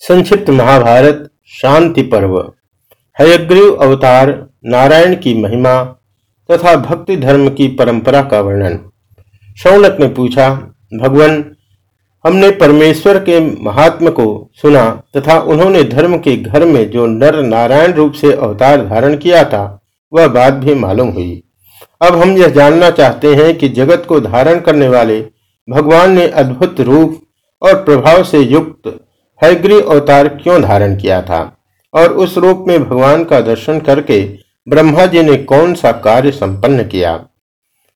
संक्षिप्त महाभारत, शांति पर्व। हयग्रीव अवतार, नारायण की महिमा तथा भक्ति धर्म की परंपरा का वर्णन। शौनक ने पूछा, भगवान, हमने परमेश्वर के महात्म को सुना तथा उन्होंने धर्म के घर में जो नर नारायण रूप से अवतार धारण किया था, वह बात भी मालूम हुई। अब हम यह जानना चाहते हैं कि जगत को धारण करने वाले भगवान ने अद्भुत रूप और प्रभाव से युक्त हयग्री अवतार क्यों धारण किया था? और उस रूप में भगवान का दर्शन करके ब्रह्मा जी ने कौन सा कार्य संपन्न किया?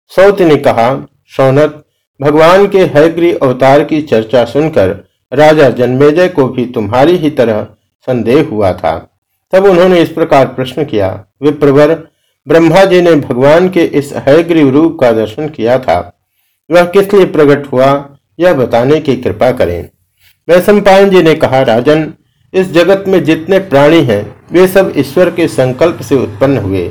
सौत ने कहा, शौनक, भगवान के हयग्री अवतार की चर्चा सुनकर राजा जन्मेजय को भी तुम्हारी ही तरह संदेह हुआ था। तब उन्होंने इस प्रकार प्रश्न किया, विप्रवर, ब्रह्मा जी ने भगवान के इस हयग्रीव रूप का दर्शन किया था। वह किस लिए प्रकट हुआ, यह बताने की कृपा करें। वैश्वपायन जी ने कहा, राजन, इस जगत में जितने प्राणी हैं, वे सब ईश्वर के संकल्प से उत्पन्न हुए।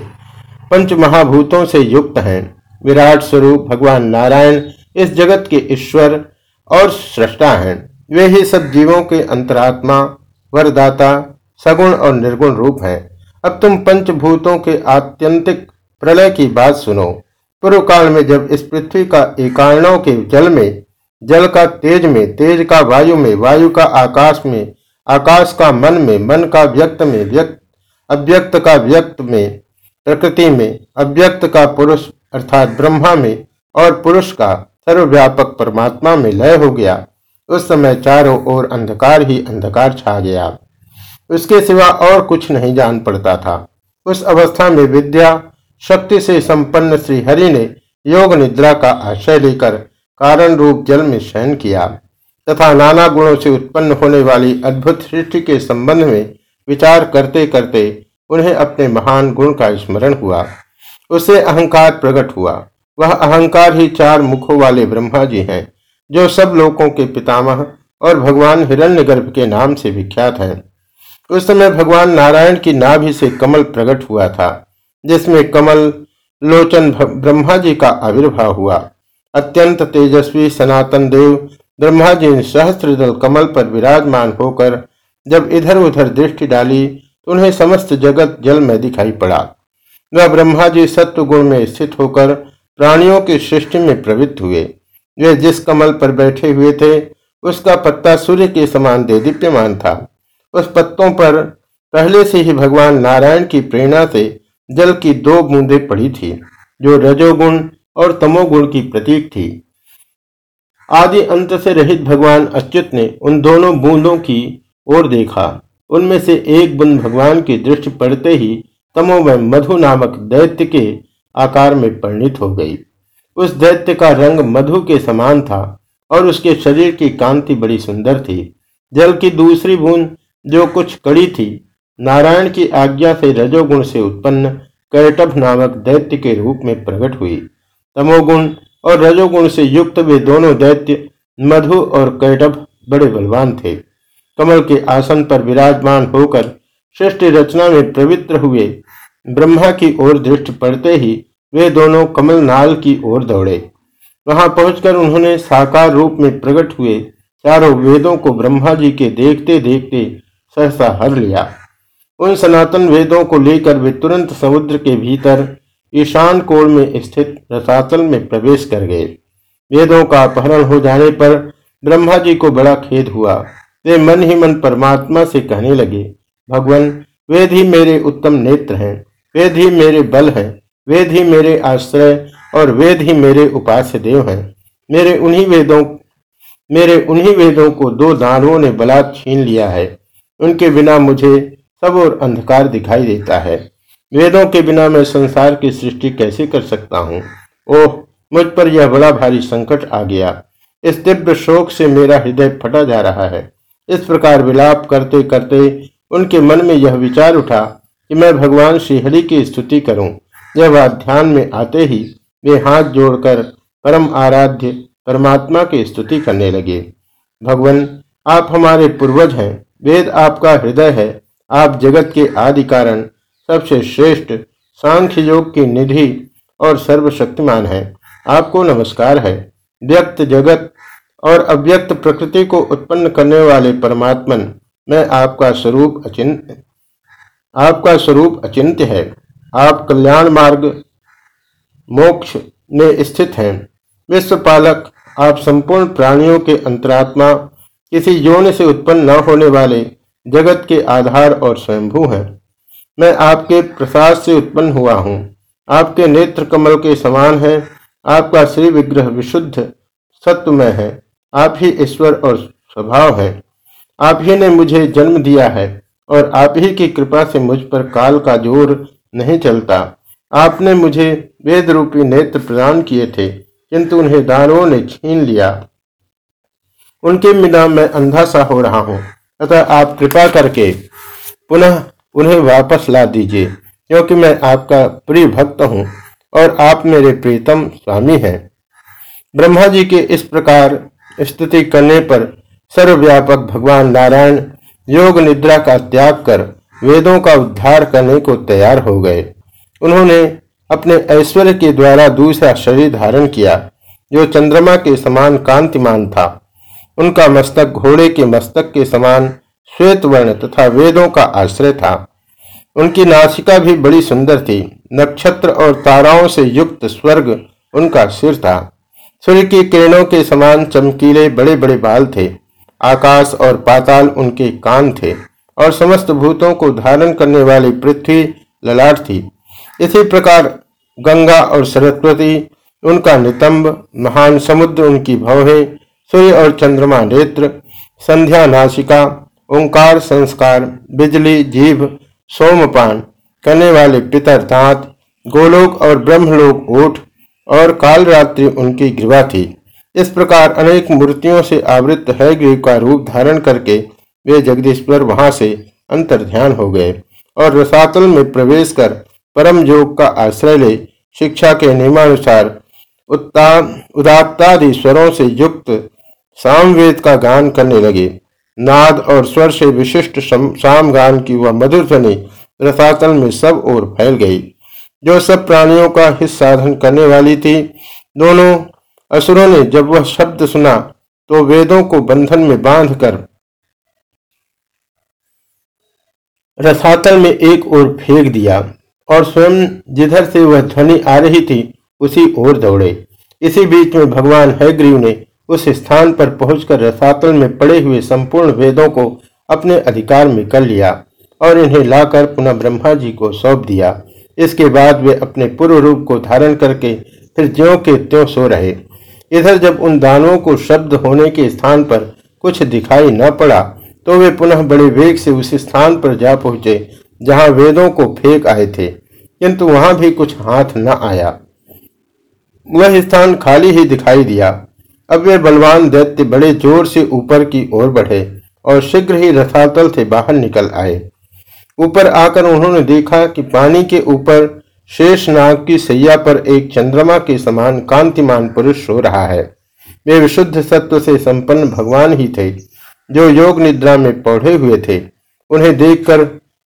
पंच महाभूतों से युक्त हैं। विराट स्वरूप भगवान नारायण इस जगत के ईश्वर और सृष्टा हैं। वे ही सब जीवों के अंतरात्मा, वरदाता, सगुण और निर्गुण रूप हैं। अब तुम पंचभूतों के आत्यंतिक प्रलय की बात सुनो। पूर्व काल में जब इस पृथ्वी का एकाणों के जल में जल का तेज में, तेज का वायु में, वायु का आकाश में, आकाश का मन में, मन का व्यक्त में, व्यक्त, अव्यक्त का व्यक्त में, प्रकृति में, अव्यक्त का पुरुष अर्थात ब्रह्मा में और पुरुष का सर्वव्यापक परमात्मा में लय हो गया। उस समय चारों ओर अंधकार ही अंधकार छा गया। उसके सिवा और कुछ नहीं जान पड़ता था। उस अवस्था में विद्या, शक्ति से संपन्न श्री हरि ने योग निद्रा का आश्रय लेकर कारण रूप जल में शयन किया, तथा नाना गुणों से उत्पन्न होने वाली अद्भुत सृष्टि के संबंध में विचार करते करते उन्हें अपने महान गुण का स्मरण हुआ। उसे अहंकार प्रकट हुआ। वह अहंकार ही चार मुखों वाले ब्रह्मा जी हैं, जो सब लोगों के पितामह और भगवान हिरण्यगर्भ के नाम से विख्यात हैं। उस समय भगवान नारायण की नाभि से कमल प्रकट हुआ था, जिसमें कमल, लोचन ब्रह्मा जी का आविर्भाव हुआ। अत्यंत तेजस्वी सनातन देव ब्रह्मा जी ने सहस्त्र दल कमल पर विराजमान होकर जब इधर उधर दृष्टि डाली तो उन्हें समस्त जगत जल में दिखाई पड़ा। वह ब्रह्मा जी सत्व गुण में स्थित होकर प्राणियों की सृष्टि में प्रवृत्त हुए। वे जिस कमल पर बैठे हुए थे, उसका पत्ता सूर्य के समान दे दीप्यमान था। उस पत्तों पर पहले से ही भगवान नारायण की प्रेरणा से जल की दो बूंदे पड़ी थी, जो रजोगुण और तमोगुण की प्रतीक थी। आदि अंत से रहित भगवान अच्युत ने उन दोनों बूंदों की ओर देखा। उनमें से एक बूंद भगवान की दृष्टि पड़ते ही तमो में मधु नामक दैत्य के आकार में परिणित हो गई। उस दैत्य का रंग मधु के समान था और उसके शरीर की कांति बड़ी सुंदर थी। जल की दूसरी बूंद जो कुछ कड़ी थी, नारायण की आज्ञा से रजोगुण से उत्पन्न कैटभ नामक दैत्य के रूप में प्रकट हुई। तमोगुण और रजोगुण से युक्त वे दोनों दैत्य, मधु और कैटभ बड़े बलवान थे। कमल के आसन पर विराजमान होकर सृष्टि रचना में पवित्र हुए ब्रह्मा की ओर दृष्टि पड़ते ही वे दोनों कमल नाल की ओर दौड़े। वहाँ पहुंचकर उन्होंने साकार रूप में प्रकट हुए चारों वेदों को ब्रह्मा जी के देखते देखते सहसा हर लिया। उन सनातन वेदों को लेकर वे तुरंत समुद्र के भीतर ईशान कोण में स्थित रसातल में प्रवेश कर गए। वेदों का अपहरण हो जाने पर ब्रह्मा जी को बड़ा खेद हुआ। वे मन ही मन परमात्मा से कहने लगे, भगवान, वेद ही मेरे उत्तम नेत्र हैं, वेद ही मेरे बल हैं, वेद ही मेरे आश्रय और वेद ही मेरे उपास्य देव हैं। मेरे उन्हीं वेदों, मेरे उन्हीं वेदों को दो दानवों ने बलात् छीन लिया है। उनके बिना मुझे सब और अंधकार दिखाई देता है। वेदों के बिना मैं संसार की सृष्टि कैसे कर सकता हूँ? ओह, मुझ पर यह बड़ा भारी संकट आ गया। इस तीव्र शोक से मेरा हृदय फटा जा रहा है। इस प्रकार विलाप करते करते उनके मन में यह विचार उठा कि मैं भगवान श्रीहरि की स्तुति करूँ। यह बात ध्यान में आते ही वे हाथ जोड़कर परम आराध्य परमात्मा की स्तुति करने लगे। भगवान, आप हमारे पूर्वज हैं। वेद आपका हृदय है। आप जगत के आदि कारण सबसे श्रेष्ठ सांख्य योग की निधि और सर्वशक्तिमान है। आपको नमस्कार है। व्यक्त जगत और अव्यक्त प्रकृति को उत्पन्न करने वाले परमात्मन मैं आपका स्वरूप अचिंत आपका स्वरूप अचिंत्य है। आप कल्याण मार्ग, मोक्ष में स्थित हैं। विश्वपालक आप संपूर्ण प्राणियों के अंतरात्मा, किसी यौन से उत्पन्न न होने वाले जगत के आधार और स्वयंभू हैं। मैं आपके प्रसाद से उत्पन्न हुआ हूँ। आपके नेत्र कमल के समान है। आपका श्री विग्रह विशुद्ध, सत्वमय है। आप ही ईश्वर और स्वभाव है। आप ही ने मुझे जन्म दिया है और आप ही की कृपा से मुझ पर काल का ज़ोर नहीं चलता। आपने मुझे वेद रूपी नेत्र प्रदान किए थे, किंतु उन्हें दानवों ने छीन लिया। उनके बिना मैं अंधा सा हो रहा हूँ। अतः आप कृपा करके पुनः उन्हें वापस ला दीजिए, क्योंकि मैं आपका प्रिय भक्त हूँ और आप मेरे प्रीतम स्वामी हैं। ब्रह्मा जी के इस प्रकार स्तुति करने पर सर्वव्यापक भगवान नारायण योग निद्रा का त्याग कर वेदों का उद्धार करने को तैयार हो गए। उन्होंने अपने ऐश्वर्य के द्वारा दूसरा शरीर धारण किया, जो चंद्रमा के समान कांतिमान था। उनका मस्तक घोड़े के मस्तक के समान श्वेत वर्ण तथा वेदों का आश्रय था। उनकी नासिका भी बड़ी सुंदर थी। नक्षत्र और ताराओं से युक्त स्वर्ग उनका सिर था। सूर्य की किरणों के समान चमकीले बड़े बड़े बाल थे। आकाश और पाताल उनके कान थे और समस्त भूतों को धारण करने वाली पृथ्वी ललाट थी। इसी प्रकार गंगा और सरस्वती, उनका नितंब, महान समुद्र, उनकी भवे, सूर्य और चंद्रमा नेत्र, संध्या नासिका ओंकार संस्कार, बिजली जीभ सोमपान, करने वाले पितर दांत, गोलोक और ब्रह्मलोक ओठ और काल रात्रि उनकी ग्रीवा थी। इस प्रकार अनेक मूर्तियों से आवृत है ग्रीव का रूप धारण करके वे जगदीश्वर वहाँ से अंतर ध्यान हो गए और रसातल में प्रवेश कर परम योग का आश्रय ले शिक्षा के नियमानुसार उदात्तादि स्वरों से युक्त सामवेद का गान करने लगे। नाद और स्वर से विशिष्ट साम गान की वह मधुर ध्वनि रसातल में सब ओर फैल गई, जो सब प्राणियों का हित साधन करने वाली थी। दोनों असुरों ने जब वह शब्द सुना तो वेदों को बंधन में बांधकर रसातल में एक ओर फेंक दिया और स्वयं जिधर से वह ध्वनि आ रही थी, उसी ओर दौड़े। इसी बीच में भगवान हैग्रीव ने उस स्थान पर पहुंचकर रसातल में पड़े हुए संपूर्ण वेदों को अपने अधिकार में कर लिया और इन्हें लाकर पुनः ब्रह्मा जी को सौंप दिया। इसके बाद वे अपने पूर्व रूप को धारण करके फिर ज्यो के त्यों सो रहे। इधर जब उन दानों को शब्द होने के स्थान पर कुछ दिखाई न पड़ा तो वे पुनः बड़े वेग से उस स्थान पर जा पहुँचे, जहाँ वेदों को फेंक आए थे। किंतु वहाँ भी कुछ हाथ न आया। वह स्थान खाली ही दिखाई दिया। अब वे बलवान दैत्य बड़े ज़ोर से ऊपर की ओर बढ़े और शीघ्र ही रथातल से बाहर निकल आए। ऊपर आकर उन्होंने देखा कि पानी के ऊपर शेष नाग की सैया पर एक चंद्रमा के समान कांतिमान पुरुष सो रहा है। वे विशुद्ध सत्व से संपन्न भगवान ही थे, जो योग निद्रा में पौधे हुए थे। उन्हें देखकर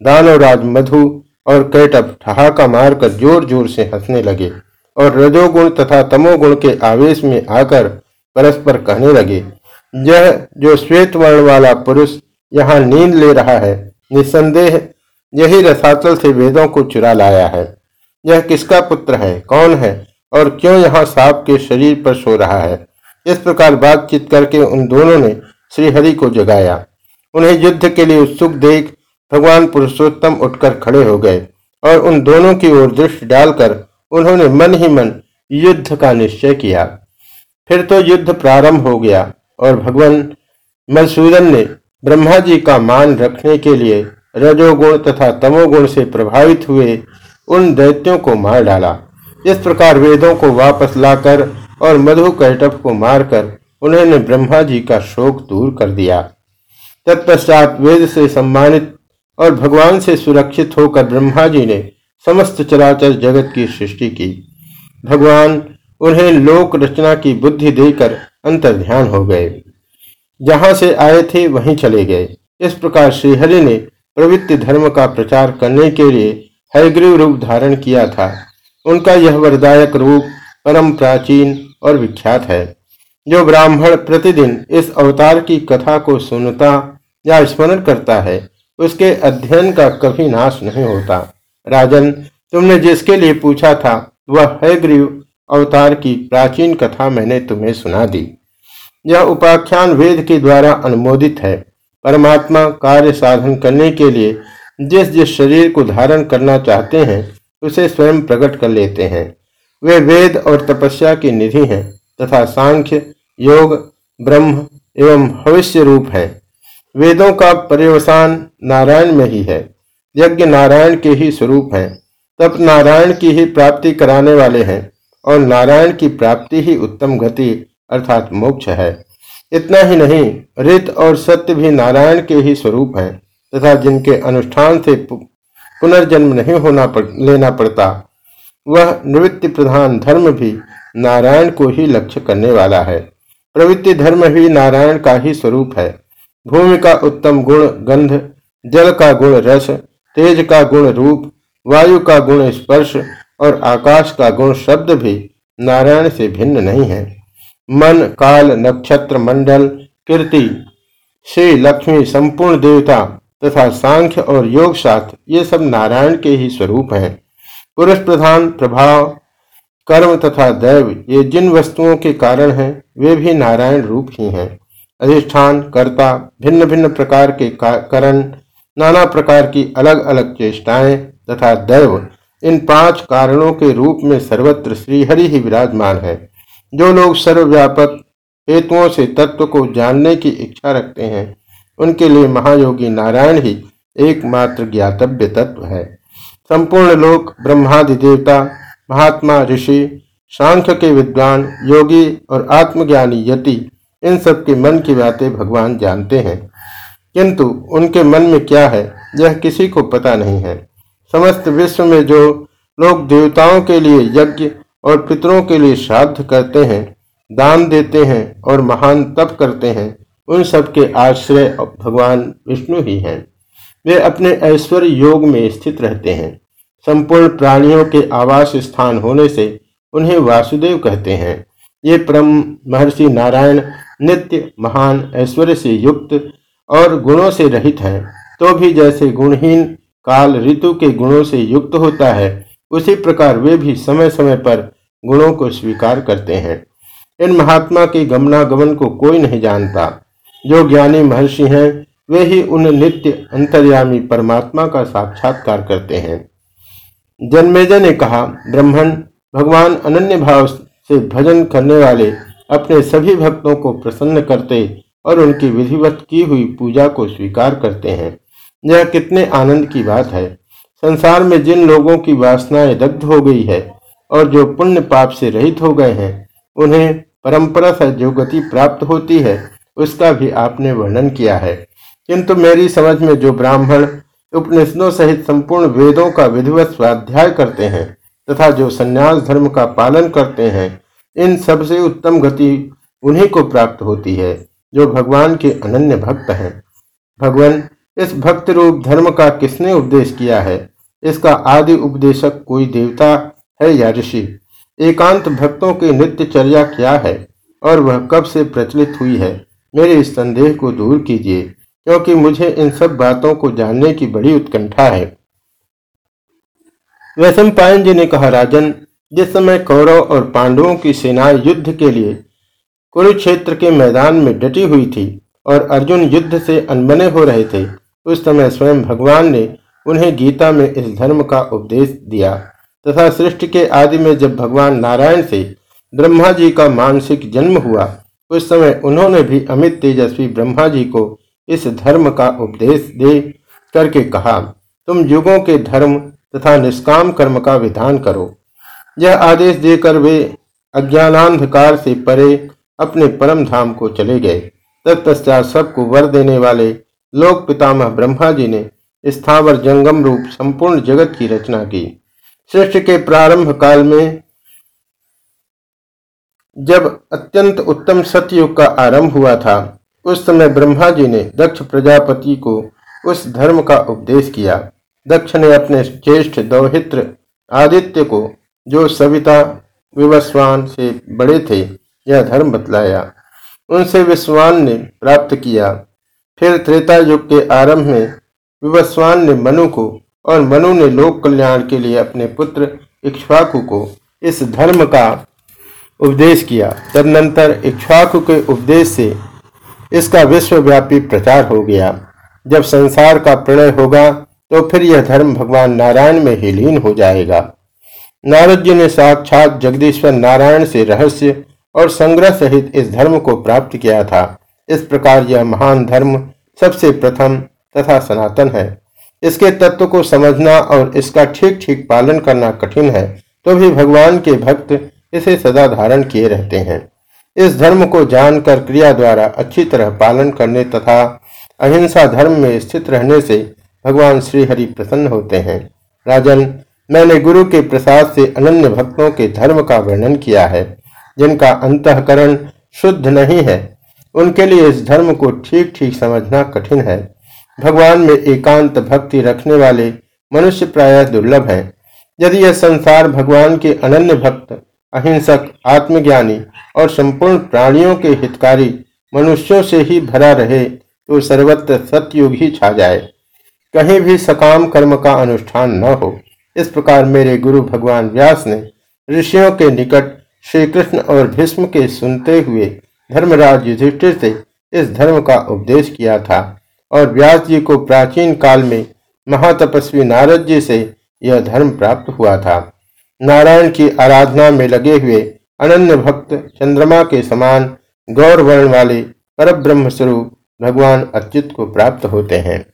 दानवराज मधु और कैटअप ठहाका मारकर ज़ोर ज़ोर से हंसने लगे और रजोगुण तथा तमोगुण के आवेश में आकर परस्पर कहने लगे, यह जो श्वेत वर्ण वाला पुरुष यहाँ नींद ले रहा है निसंदेह यही रसातल से वेदों को चुरा लाया है। यह किसका पुत्र है, कौन है, और क्यों यहाँ सांप के शरीर पर सो रहा है? इस प्रकार बातचीत करके उन दोनों ने श्रीहरि को जगाया। उन्हें युद्ध के लिए उत्सुक देख भगवान पुरुषोत्तम उठकर खड़े हो गए, और उन दोनों की ओर दृष्टि डालकर उन्होंने मन ही मन युद्ध का निश्चय किया। फिर तो युद्ध प्रारंभ हो गया और भगवान मधुसूदन ने ब्रह्मा जी का मान रखने के लिए रजोगुण तथा तमोगुण से प्रभावित हुए उन दैत्यों को मार डाला। इस प्रकार वेदों को वापस लाकर और मधु कैटप को मारकर उन्होंने ब्रह्मा जी का शोक दूर कर दिया। तत्पश्चात वेद से सम्मानित और भगवान से सुरक्षित होकर ब्रह्मा जी ने समस्त चराचर जगत की सृष्टि की। भगवान उन्हें लोक रचना की बुद्धि देकर अंतर ध्यान हो गए। जहाँ से आए थे, वहीं चले गए। इस प्रकार श्रीहरि ने प्रवृत्ति धर्म का प्रचार करने के लिए हयग्रीव रूप धारण किया था। उनका यह वरदायक रूप परम प्राचीन और विख्यात है। जो ब्राह्मण प्रतिदिन इस अवतार की कथा को सुनता या स्मरण करता है, उसके अध्ययन का कभी नाश नहीं होता। राजन, तुमने जिसके लिए पूछा था, वह है ग्रीव अवतार की प्राचीन कथा मैंने तुम्हें सुना दी। यह उपाख्यान वेद के द्वारा अनुमोदित है। परमात्मा कार्य साधन करने के लिए जिस जिस शरीर को धारण करना चाहते हैं, उसे स्वयं प्रकट कर लेते हैं। वे वेद और तपस्या की निधि हैं तथा सांख्य, योग, ब्रह्म एवं भविष्य रूप हैं। वेदों का पर्यवसान नारायण में ही है। यज्ञ नारायण के ही स्वरूप हैं। तप नारायण की ही प्राप्ति कराने वाले हैं। और नारायण की प्राप्ति ही उत्तम गति अर्थात मोक्ष है। इतना ही नहीं रित और सत्य भी नारायण के ही स्वरूप हैं तथा जिनके अनुष्ठान से पुनर्जन्म नहीं होना पड़, लेना पड़ता वह निवृत्ति प्रधान धर्म भी नारायण को ही लक्ष्य करने वाला है। प्रवृत्ति धर्म भी नारायण का ही स्वरूप है। भूमि का उत्तम गुण गंध जल का गुण रस तेज का गुण रूप वायु का गुण स्पर्श और आकाश का गुण शब्द भी नारायण से भिन्न नहीं है। मन, काल, नक्षत्र, मंडल, कीर्ति, श्री लक्ष्मी, संपूर्ण देवता तथा सांख्य और योग शास्त्र ये सब नारायण के ही स्वरूप हैं। पुरुष प्रधान, प्रभाव, कर्म तथा दैव ये जिन वस्तुओं के कारण हैं, वे भी नारायण रूप ही हैं। अधिष्ठान, कर्ता भिन्न भिन्न प्रकार के करण, नाना प्रकार की अलग अलग चेष्टाएँ तथा दैव इन पाँच कारणों के रूप में सर्वत्र श्रीहरि ही विराजमान है। जो लोग सर्वव्यापक हेतुओं से तत्व को जानने की इच्छा रखते हैं, उनके लिए महायोगी नारायण ही एकमात्र ज्ञातव्य तत्व है। संपूर्ण लोक, ब्रह्मादि देवता, महात्मा, ऋषि, सांख्य के विद्वान, योगी और आत्मज्ञानी यति, इन सब के मन की बातें भगवान जानते हैं। किंतु उनके मन में क्या है, यह किसी को पता नहीं है। समस्त विश्व में जो लोग देवताओं के लिए यज्ञ और पितरों के लिए श्राद्ध करते हैं, दान देते हैं और महान तप करते हैं, उन सब के आश्रय भगवान विष्णु ही हैं। वे अपने ऐश्वर्य योग में स्थित रहते हैं। संपूर्ण प्राणियों के आवास स्थान होने से उन्हें वासुदेव कहते हैं। ये परम महर्षि नारायण नित्य महान ऐश्वर्य से युक्त और गुणों से रहित हैं तो भी जैसे गुणहीन काल ऋतु के गुणों से युक्त होता है, उसी प्रकार वे भी समय समय पर गुणों को स्वीकार करते हैं। इन महात्मा के गमनागमन को कोई नहीं जानता। जो ज्ञानी महर्षि हैं, वे ही उन नित्य अंतर्यामी परमात्मा का साक्षात्कार करते हैं। जन्मेजय ने कहा, ब्राह्मण, भगवान अनन्य भाव से भजन करने वाले अपने सभी भक्तों को प्रसन्न करते और उनकी विधिवत की हुई पूजा को स्वीकार करते हैं। यह कितने आनंद की बात है। संसार में जिन लोगों की वासनाएँ दग्ध हो गई है और जो पुण्य पाप से रहित हो गए हैं, उन्हें परंपरा से जो गति प्राप्त होती है, उसका भी आपने वर्णन किया है। किंतु मेरी समझ में जो ब्राह्मण उपनिषदों सहित संपूर्ण वेदों का विधिवत स्वाध्याय करते हैं तथा जो संन्यास धर्म का पालन करते हैं, इन सबसे उत्तम गति उन्हीं को प्राप्त होती है, जो भगवान के अनन्य भक्त हैं। भगवान इस भक्त रूप धर्म का किसने उपदेश किया है? इसका आदि उपदेशक कोई देवता है या ऋषि? एकांत भक्तों की नित्य चर्या क्या है? और वह कब से प्रचलित हुई है? मेरे इस संदेह को दूर कीजिए, क्योंकि मुझे इन सब बातों को जानने की बड़ी उत्कंठा है। वैश्व पायन जी ने कहा, राजन, जिस समय कौरव और पांडवों की सेनाएँ युद्ध के लिए कुरुक्षेत्र के मैदान में डटी हुई थी और अर्जुन युद्ध से अनबने हो रहे थे उस समय स्वयं भगवान ने उन्हें गीता में इस धर्म का उपदेश दिया। तथा सृष्टि के आदि में जब भगवान नारायण से ब्रह्मा जी का मानसिक जन्म हुआ, उस समय उन्होंने भी अमित तेजस्वी ब्रह्मा जी को इस धर्म का उपदेश दे करके कहा, तुम युगों के धर्म तथा निष्काम कर्म का विधान करो। यह आदेश देकर वे अज्ञानांधकार से परे अपने परम धाम को चले गए। तत्पश्चात सबको वर देने वाले लोक पितामह ब्रह्मा जी ने स्थावर जंगम रूप संपूर्ण जगत की रचना की। सृष्टि के प्रारंभ काल में जब अत्यंत उत्तम सतयुग का आरंभ हुआ था, उस समय ब्रह्मा जी ने दक्ष प्रजापति को उस धर्म का उपदेश किया। दक्ष ने अपने ज्येष्ठ दौहित्र आदित्य को, जो सविता, विवस्वान से बड़े थे, यह धर्म बतलाया। उनसे विश्वान ने प्राप्त किया। फिर त्रेता युग के आरंभ में विवस्वान ने मनु को और मनु ने लोक कल्याण के लिए अपने पुत्र इक्ष्वाकु को इस धर्म का उपदेश किया। तदनंतर इक्ष्वाकु के उपदेश से इसका विश्वव्यापी प्रचार हो गया। जब संसार का प्रलय होगा तो फिर यह धर्म भगवान नारायण में ही लीन हो जाएगा। नारद जी ने साक्षात जगदीश्वर नारायण से रहस्य और संग्रह सहित इस धर्म को प्राप्त किया था। इस प्रकार यह महान धर्म सबसे प्रथम तथा सनातन है। इसके तत्व को समझना और इसका ठीक ठीक पालन करना कठिन है तो भी भगवान के भक्त इसे सदा धारण किए रहते हैं। इस धर्म को जानकर क्रिया द्वारा अच्छी तरह पालन करने तथा अहिंसा धर्म में स्थित रहने से भगवान श्री हरि प्रसन्न होते हैं। राजन, मैंने गुरु के प्रसाद से अनन्य भक्तों के धर्म का वर्णन किया है, जिनका अंतकरण शुद्ध नहीं है। उनके लिए इस धर्म को ठीक ठीक समझना कठिन है। भगवान में एकांत भक्ति रखने वाले मनुष्य प्राय दुर्लभ है। यदि यह संसार भगवान के अनन्य भक्त, अहिंसक, आत्मज्ञानी और संपूर्ण प्राणियों के हितकारी मनुष्यों से ही भरा रहे तो सर्वत्र सतयुग ही छा जाए। कहीं भी सकाम कर्म का अनुष्ठान न हो। इस प्रकार मेरे गुरु भगवान व्यास ने ऋषियों के निकट श्री कृष्ण और भीष्म के सुनते हुए धर्मराज युधिष्ठिर से इस धर्म का उपदेश किया था और व्यास जी को प्राचीन काल में महातपस्वी नारद जी से यह धर्म प्राप्त हुआ था। नारायण की आराधना में लगे हुए अनन्य भक्त चंद्रमा के समान गौरवर्ण वाले पर स्वरूप भगवान अच्युत को प्राप्त होते हैं।